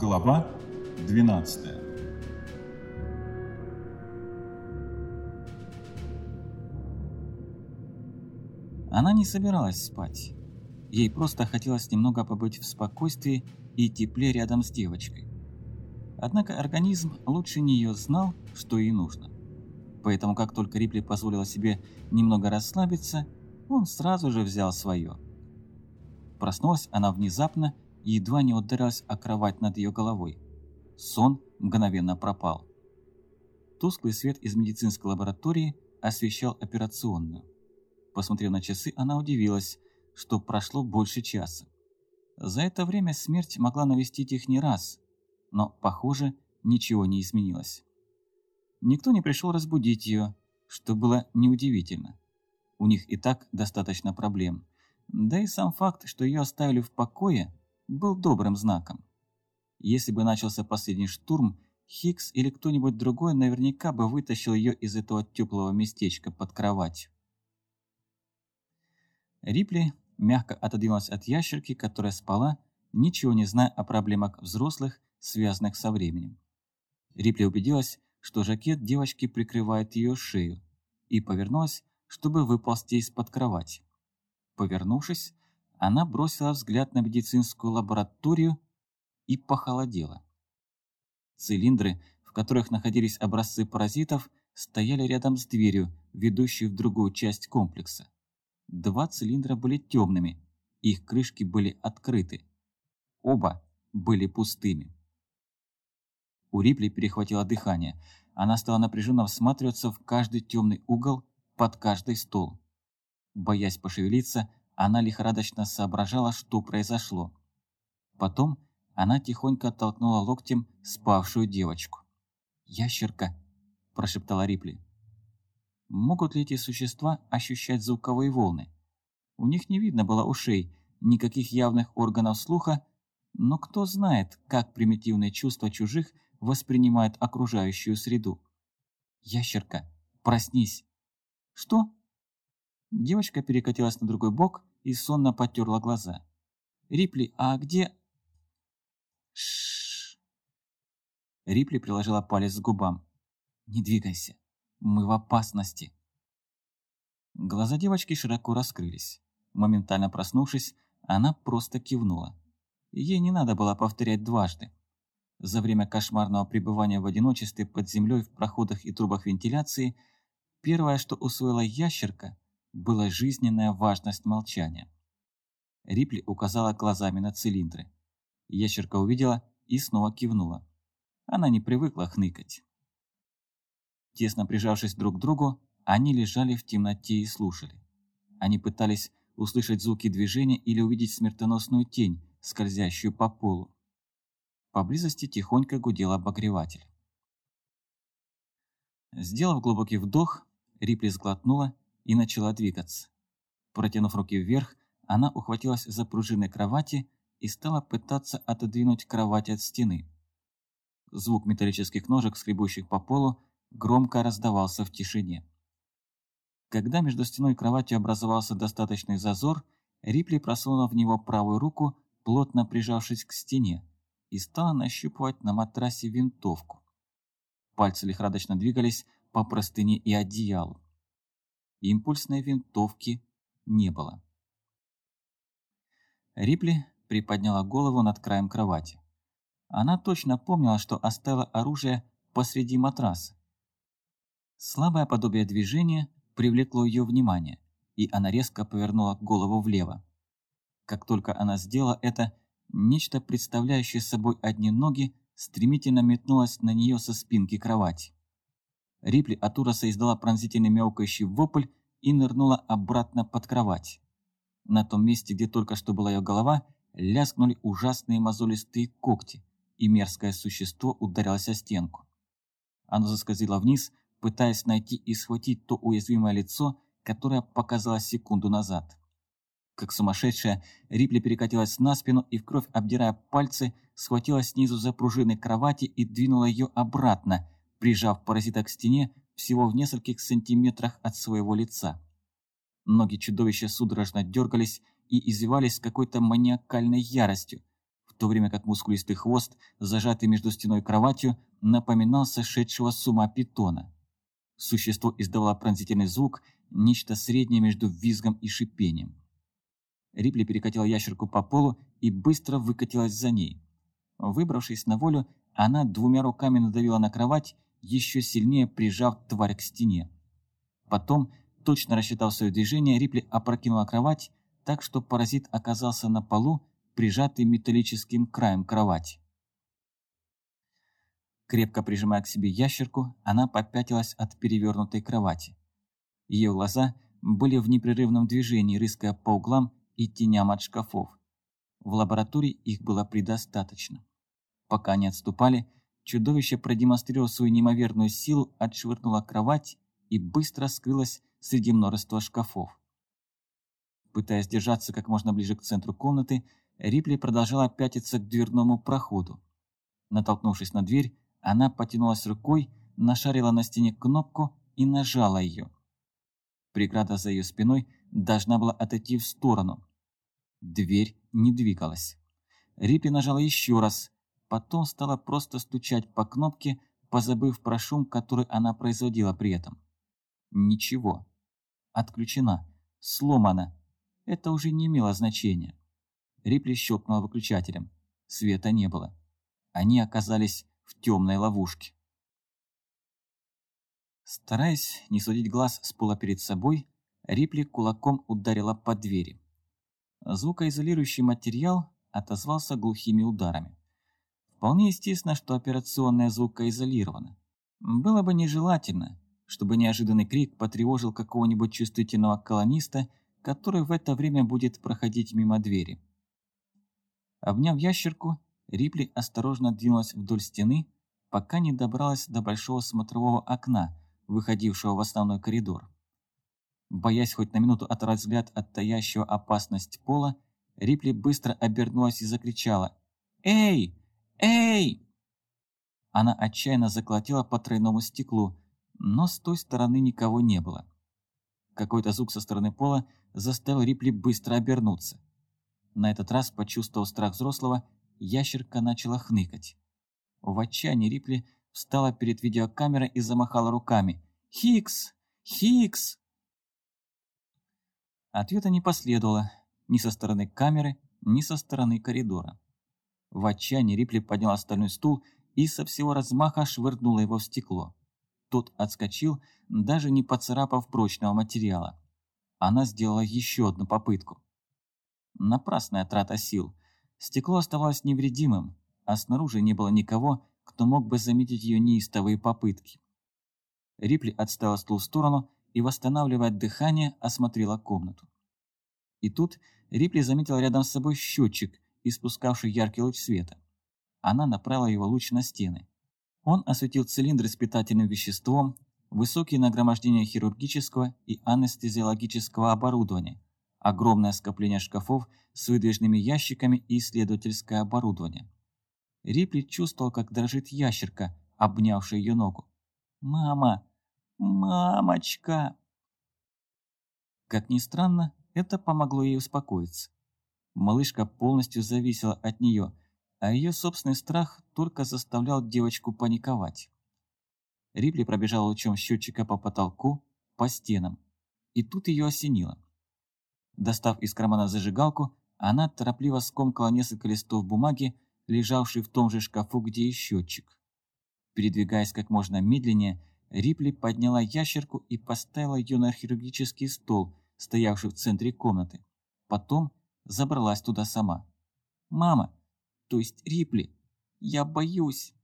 Глава 12 Она не собиралась спать. Ей просто хотелось немного побыть в спокойствии и тепле рядом с девочкой. Однако организм лучше нее знал, что ей нужно. Поэтому как только Рипли позволила себе немного расслабиться, он сразу же взял свое. Проснулась она внезапно и едва не ударилась о кровать над ее головой. Сон мгновенно пропал. Тусклый свет из медицинской лаборатории освещал операционную. Посмотрев на часы, она удивилась, что прошло больше часа. За это время смерть могла навестить их не раз, но, похоже, ничего не изменилось. Никто не пришел разбудить ее, что было неудивительно. У них и так достаточно проблем. Да и сам факт, что ее оставили в покое, был добрым знаком. Если бы начался последний штурм, Хикс или кто-нибудь другой наверняка бы вытащил ее из этого теплого местечка под кроватью. Рипли мягко отодвинулась от ящерки, которая спала, ничего не зная о проблемах взрослых, связанных со временем. Рипли убедилась, что жакет девочки прикрывает ее шею, и повернулась, чтобы выползти из-под кровати. Повернувшись, она бросила взгляд на медицинскую лабораторию и похолодела. Цилиндры, в которых находились образцы паразитов, стояли рядом с дверью, ведущей в другую часть комплекса. Два цилиндра были темными, их крышки были открыты. Оба были пустыми. У Рипли перехватило дыхание. Она стала напряженно всматриваться в каждый темный угол, под каждый стол. Боясь пошевелиться, она лихорадочно соображала, что произошло. Потом она тихонько оттолкнула локтем спавшую девочку. «Ящерка!» – прошептала Рипли. Могут ли эти существа ощущать звуковые волны? У них не видно было ушей, никаких явных органов слуха, но кто знает, как примитивные чувства чужих воспринимают окружающую среду. «Ящерка, проснись!» «Что?» Девочка перекатилась на другой бок и сонно потерла глаза. «Рипли, а где...» Шш. Рипли приложила палец к губам. «Не двигайся, мы в опасности». Глаза девочки широко раскрылись. Моментально проснувшись, она просто кивнула. Ей не надо было повторять дважды. За время кошмарного пребывания в одиночестве под землей в проходах и трубах вентиляции, первое, что усвоила ящерка, была жизненная важность молчания. Рипли указала глазами на цилиндры. Ящерка увидела и снова кивнула. Она не привыкла хныкать. Тесно прижавшись друг к другу, они лежали в темноте и слушали. Они пытались услышать звуки движения или увидеть смертоносную тень, скользящую по полу. Поблизости тихонько гудел обогреватель. Сделав глубокий вдох, Рипли сглотнула и начала двигаться. Протянув руки вверх, она ухватилась за пружины кровати и стала пытаться отодвинуть кровать от стены. Звук металлических ножек, скребущих по полу, громко раздавался в тишине. Когда между стеной и кроватью образовался достаточный зазор, Рипли просунула в него правую руку, плотно прижавшись к стене, и стала нащупывать на матрасе винтовку. Пальцы лихорадочно двигались по простыне и одеялу импульсной винтовки не было. Рипли приподняла голову над краем кровати. Она точно помнила, что оставила оружие посреди матраса. Слабое подобие движения привлекло ее внимание, и она резко повернула голову влево. Как только она сделала это, нечто, представляющее собой одни ноги, стремительно метнулось на нее со спинки кровати. Рипли от ужаса издала пронзительный мяукающий вопль и нырнула обратно под кровать. На том месте, где только что была ее голова, лязгнули ужасные мозолистые когти, и мерзкое существо ударилось о стенку. Оно заскользило вниз, пытаясь найти и схватить то уязвимое лицо, которое показалось секунду назад. Как сумасшедшая, Рипли перекатилась на спину и в кровь обдирая пальцы, схватила снизу за пружины кровати и двинула ее обратно, прижав паразита к стене всего в нескольких сантиметрах от своего лица. Ноги чудовища судорожно дергались и извивались с какой-то маниакальной яростью, в то время как мускулистый хвост, зажатый между стеной и кроватью, напоминал сошедшего с ума питона. Существо издавало пронзительный звук, нечто среднее между визгом и шипением. Рипли перекатила ящерку по полу и быстро выкатилась за ней. Выбравшись на волю, она двумя руками надавила на кровать, еще сильнее прижав тварь к стене. Потом, точно рассчитав свое движение, Рипли опрокинула кровать, так что паразит оказался на полу, прижатый металлическим краем кровати. Крепко прижимая к себе ящерку, она попятилась от перевернутой кровати. Ее глаза были в непрерывном движении, рыская по углам и теням от шкафов. В лаборатории их было предостаточно. Пока они отступали, чудовище, продемонстрировав свою неимоверную силу, отшвырнуло кровать и быстро скрылось среди множества шкафов. Пытаясь держаться как можно ближе к центру комнаты, Рипли продолжала пятиться к дверному проходу. Натолкнувшись на дверь, она потянулась рукой, нашарила на стене кнопку и нажала ее. Преграда за ее спиной должна была отойти в сторону. Дверь не двигалась. Рипли нажала еще раз, потом стала просто стучать по кнопке, позабыв про шум, который она производила при этом. Ничего. Отключена. Сломана. Это уже не имело значения. Рипли щелкнула выключателем. Света не было. Они оказались в темной ловушке. Стараясь не судить глаз с пола перед собой, Рипли кулаком ударила по двери. Звукоизолирующий материал отозвался глухими ударами. Вполне естественно, что операционная звукоизолирована. Было бы нежелательно, чтобы неожиданный крик потревожил какого-нибудь чувствительного колониста, который в это время будет проходить мимо двери. Обняв ящерку, Рипли осторожно двинулась вдоль стены, пока не добралась до большого смотрового окна, выходившего в основной коридор. Боясь хоть на минуту оторвать взгляд от таящего опасность пола, Рипли быстро обернулась и закричала «Эй! Эй!». Она отчаянно заколотила по тройному стеклу, но с той стороны никого не было. Какой-то звук со стороны пола заставил Рипли быстро обернуться. На этот раз, почувствовав страх взрослого, ящерка начала хныкать. В отчаянии Рипли встала перед видеокамерой и замахала руками. «Хикс! Хикс!» Ответа не последовало ни со стороны камеры, ни со стороны коридора. В отчаянии Рипли подняла стальной стул и со всего размаха швырнула его в стекло. Тот отскочил, даже не поцарапав прочного материала. Она сделала еще одну попытку. Напрасная трата сил. Стекло оставалось невредимым, а снаружи не было никого, кто мог бы заметить ее неистовые попытки. Рипли отставила стул в сторону и, восстанавливая дыхание, осмотрела комнату. И тут Рипли заметила рядом с собой счетчик, испускавший яркий луч света. Она направила его луч на стены. Он осветил цилиндры с питательным веществом, высокие нагромождения хирургического и анестезиологического оборудования, огромное скопление шкафов с выдвижными ящиками и исследовательское оборудование. Рипли чувствовал, как дрожит ящерка, обнявшая ее ногу. «Мама! Мамочка!» Как ни странно, это помогло ей успокоиться. Малышка полностью зависела от нее, а ее собственный страх только заставлял девочку паниковать. Рипли пробежала лучом счетчика по потолку, по стенам, и тут ее осенило. Достав из кармана зажигалку, она торопливо скомкала несколько листов бумаги, лежавшие в том же шкафу, где и счетчик. Передвигаясь как можно медленнее, Рипли подняла ящерку и поставила ее на хирургический стол, стоявший в центре комнаты. Потом забралась туда сама. «Мама, то есть Рипли, я боюсь!»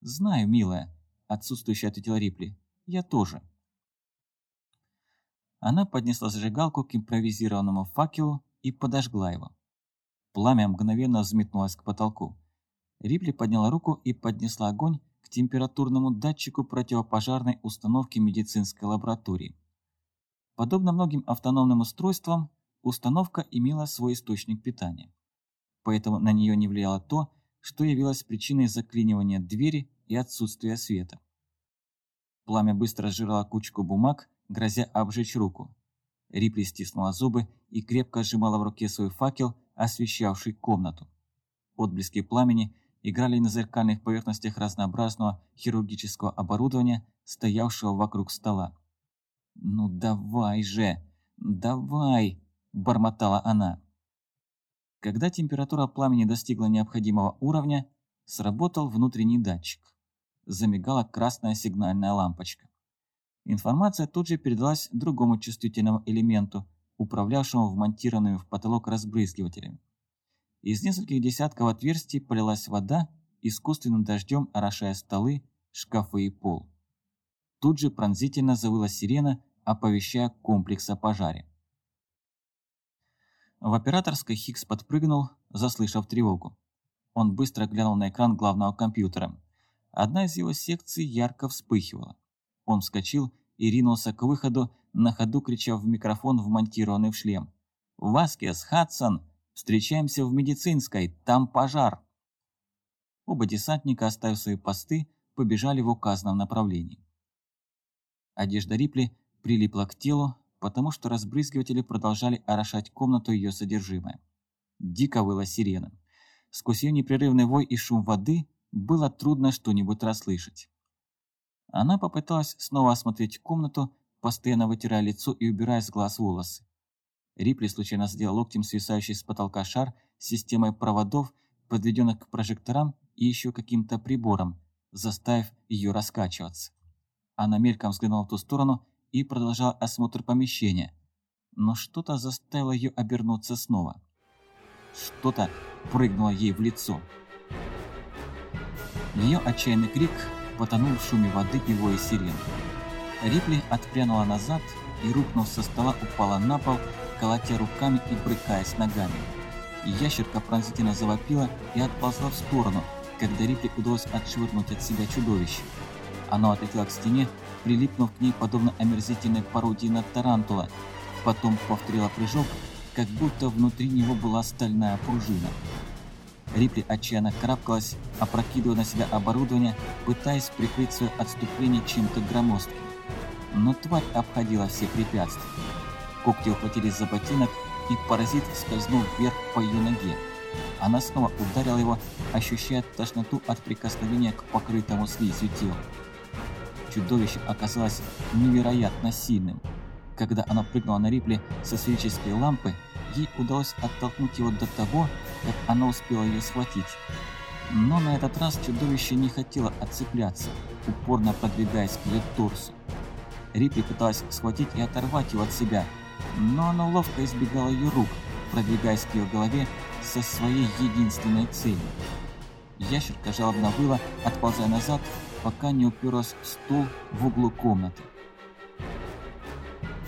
«Знаю, милая», — отсутствующая ответила Рипли. «Я тоже». Она поднесла зажигалку к импровизированному факелу и подожгла его. Пламя мгновенно взметнулось к потолку. Рипли подняла руку и поднесла огонь к температурному датчику противопожарной установки медицинской лаборатории. Подобно многим автономным устройствам, установка имела свой источник питания. Поэтому на нее не влияло то, что явилось причиной заклинивания двери и отсутствия света. Пламя быстро сжирало кучку бумаг, грозя обжечь руку. Рипли стиснула зубы и крепко сжимала в руке свой факел, освещавший комнату. Отблески пламени играли на зеркальных поверхностях разнообразного хирургического оборудования, стоявшего вокруг стола. «Ну давай же! Давай!» – бормотала она. Когда температура пламени достигла необходимого уровня, сработал внутренний датчик. Замигала красная сигнальная лампочка. Информация тут же передалась другому чувствительному элементу, управлявшему вмонтированными в потолок разбрызгивателями. Из нескольких десятков отверстий полилась вода, искусственным дождем орошая столы, шкафы и пол. Тут же пронзительно завыла сирена, оповещая комплекс о пожаре. В операторской Хикс подпрыгнул, заслышав тревогу. Он быстро глянул на экран главного компьютера. Одна из его секций ярко вспыхивала. Он вскочил и ринулся к выходу, на ходу крича в микрофон, вмонтированный в шлем. «Васкес, Хадсон, встречаемся в медицинской, там пожар!» Оба десантника, оставив свои посты, побежали в указанном направлении. Одежда Рипли прилипла к телу, потому что разбрызгиватели продолжали орошать комнату ее содержимое. Дико выла сирена. Сквозь ее непрерывный вой и шум воды было трудно что-нибудь расслышать. Она попыталась снова осмотреть комнату, постоянно вытирая лицо и убирая с глаз волосы. Рипли случайно сделал локтем свисающий с потолка шар с системой проводов, подведенных к прожекторам и еще каким-то прибором, заставив ее раскачиваться. Она мельком взглянула в ту сторону и продолжала осмотр помещения. Но что-то заставило ее обернуться снова. Что-то прыгнуло ей в лицо. Ее отчаянный крик потонул в шуме воды и вое сирен. Рипли отпрянула назад и, рухнув со стола, упала на пол, колотя руками и брыкаясь ногами. Ящерка пронзительно завопила и отползла в сторону, когда Рипли удалось отшвырнуть от себя чудовище. Оно отлетело к стене, прилипнув к ней подобно омерзительной пародии на тарантула. Потом повторила прыжок, как будто внутри него была стальная пружина. Рипли отчаянно карабкалась, опрокидывая на себя оборудование, пытаясь прикрыть свое отступление чем-то громоздким. Но тварь обходила все препятствия. Когти ухватились за ботинок, и паразит скользнул вверх по ее ноге. Она снова ударила его, ощущая тошноту от прикосновения к покрытому слизью телу. Чудовище оказалось невероятно сильным. Когда она прыгнула на Рипли со сферической лампы, ей удалось оттолкнуть его до того, как она успела ее схватить. Но на этот раз чудовище не хотело отцепляться, упорно продвигаясь к ее торсу. Рипли пыталась схватить и оторвать его от себя, но она ловко избегала ее рук, продвигаясь к ее голове со своей единственной целью. Ящерка жалобно выла, отползая назад, пока не уперлась в стул в углу комнаты.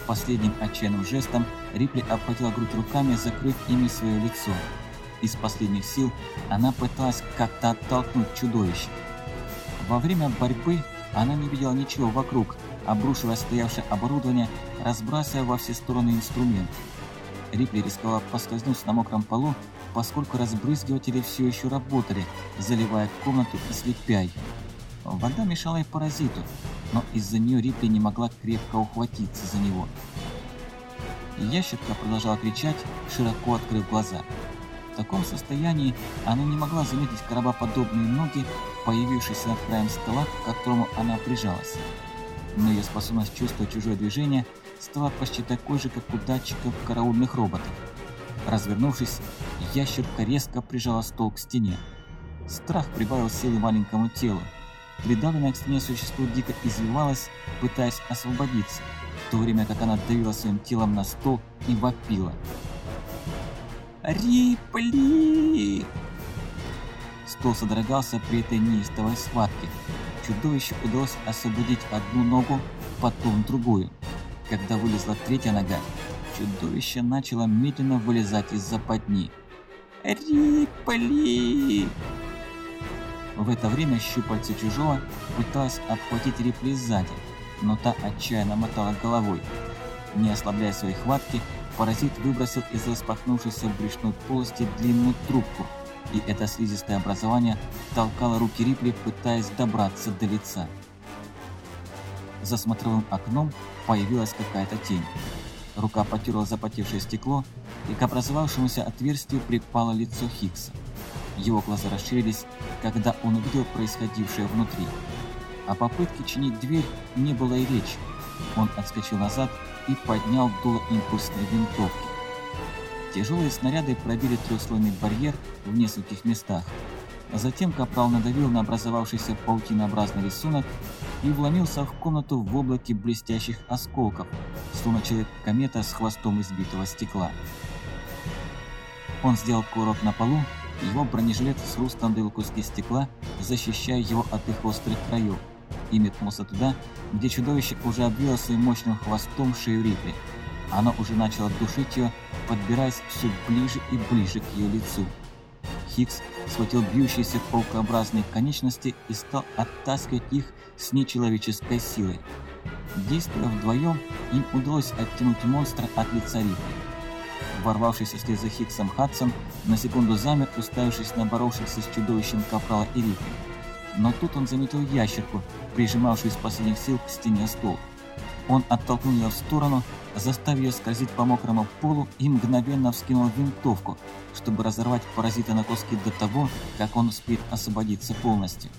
Последним отчаянным жестом Рипли обхватила грудь руками, закрыв ими свое лицо. Из последних сил она пыталась как-то оттолкнуть чудовище. Во время борьбы она не видела ничего вокруг, обрушивая стоявшее оборудование, разбрасывая во все стороны инструмент. Рипли рисковала поскользнуться на мокром полу, поскольку разбрызгиватели все еще работали, заливая комнату и слепя ее. Вода мешала и паразиту, но из-за нее Рипли не могла крепко ухватиться за него. Ящерка продолжала кричать, широко открыв глаза. В таком состоянии она не могла заметить коробоподобные ноги, появившиеся над краем стола, к которому она прижалась. Но ее способность чувствовать чужое движение стала почти такой же, как у датчиков караульных роботов. Развернувшись, ящерка резко прижала стол к стене. Страх прибавил силы маленькому телу. Придавленное к стене существо дико извивалось, пытаясь освободиться, в то время как она давила своим телом на стол и вопила. «Рипли!» Стол содрогался при этой неистовой схватке. Чудовищу удалось освободить одну ногу, потом другую. Когда вылезла третья нога, чудовище начало медленно вылезать из западни. «Рипли!» В это время щупальце чужого пыталась обхватить Рипли сзади, но та отчаянно мотала головой. Не ослабляя своей хватки, паразит выбросил из распахнувшейся брюшной полости длинную трубку, и это слизистое образование толкало руки Рипли, пытаясь добраться до лица. За смотровым окном появилась какая-то тень. Рука потерла запотевшее стекло, и к образовавшемуся отверстию припало лицо Хиггса. Его глаза расширились, когда он увидел происходившее внутри. О попытке чинить дверь не было и речи. Он отскочил назад и поднял дуло импульсной винтовки. Тяжелые снаряды пробили трехслойный барьер в нескольких местах. Затем Капрал надавил на образовавшийся паутинообразный рисунок и вломился в комнату в облаке блестящих осколков, словно человек-комета с хвостом избитого стекла. Он сделал курок на полу, его бронежилет с хрустом дал куски стекла, защищая его от их острых краев, и метнулся туда, где чудовище уже обвило своим мощным хвостом шею Рипли. Оно уже начало душить ее, подбираясь все ближе и ближе к ее лицу. Хикс схватил бьющиеся паукообразные конечности и стал оттаскивать их с нечеловеческой силой. Действуя вдвоем, им удалось оттянуть монстра от лица Рипли. Ворвавшийся вслед за Хиксом Хадсон на секунду замер, уставившись на боровшихся с чудовищем Капрала и Рипли. Но тут он заметил ящерку, прижимавшую из последних сил к стене стол. Он оттолкнул ее в сторону, заставив ее скользить по мокрому полу и мгновенно вскинул винтовку, чтобы разорвать паразита на куски до того, как он успеет освободиться полностью.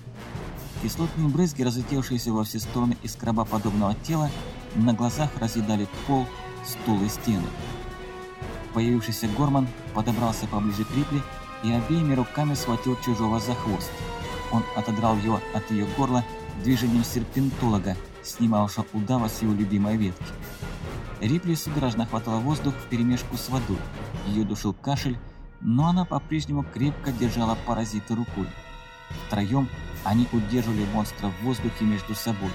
Кислотные брызги, разлетевшиеся во все стороны из крабоподобного тела, на глазах разъедали пол, стул и стены. Появившийся Горман подобрался поближе к Рипли и обеими руками схватил чужого за хвост. Он отодрал его от ее горла движением серпентолога, снимавшего удава с его любимой ветки. Рипли судорожно хватала воздух вперемешку с водой. Ее душил кашель, но она по-прежнему крепко держала паразита рукой. Втроем они удерживали монстра в воздухе между собой.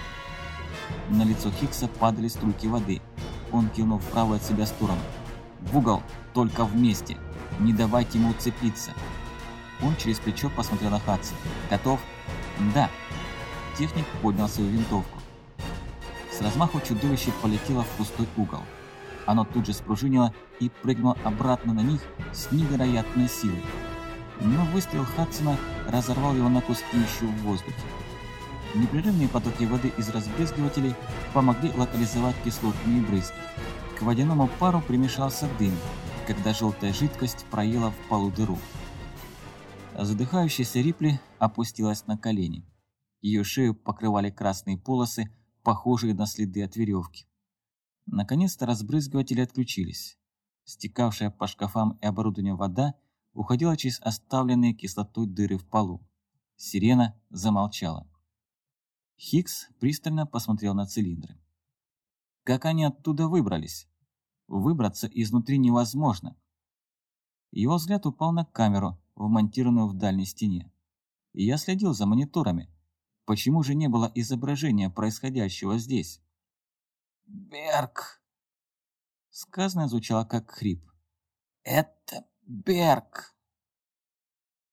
На лицо Хикса падали струйки воды. Он кивнул в правую от себя сторону. «В угол! Только вместе! Не давайте ему уцепиться!» Он через плечо посмотрел на Хадса. «Готов?» «Да!» Техник поднял свою винтовку. С размаху чудовище полетело в пустой угол. Оно тут же спружинило и прыгнуло обратно на них с невероятной силой. Но выстрел Хадсона разорвал его на куски еще в воздухе. Непрерывные потоки воды из разбрызгивателей помогли локализовать кислотные брызги. К водяному пару примешался дым, когда желтая жидкость проела в полу дыру. Задыхающаяся Рипли опустилась на колени. Ее шею покрывали красные полосы, похожие на следы от веревки. Наконец-то разбрызгиватели отключились. Стекавшая по шкафам и оборудованию вода уходила через оставленные кислотой дыры в полу. Сирена замолчала. Хикс пристально посмотрел на цилиндры. Как они оттуда выбрались? Выбраться изнутри невозможно. Его взгляд упал на камеру, вмонтированную в дальней стене. Я следил за мониторами. Почему же не было изображения происходящего здесь? «Берг!» Сказанное звучало как хрип. «Это Берг!»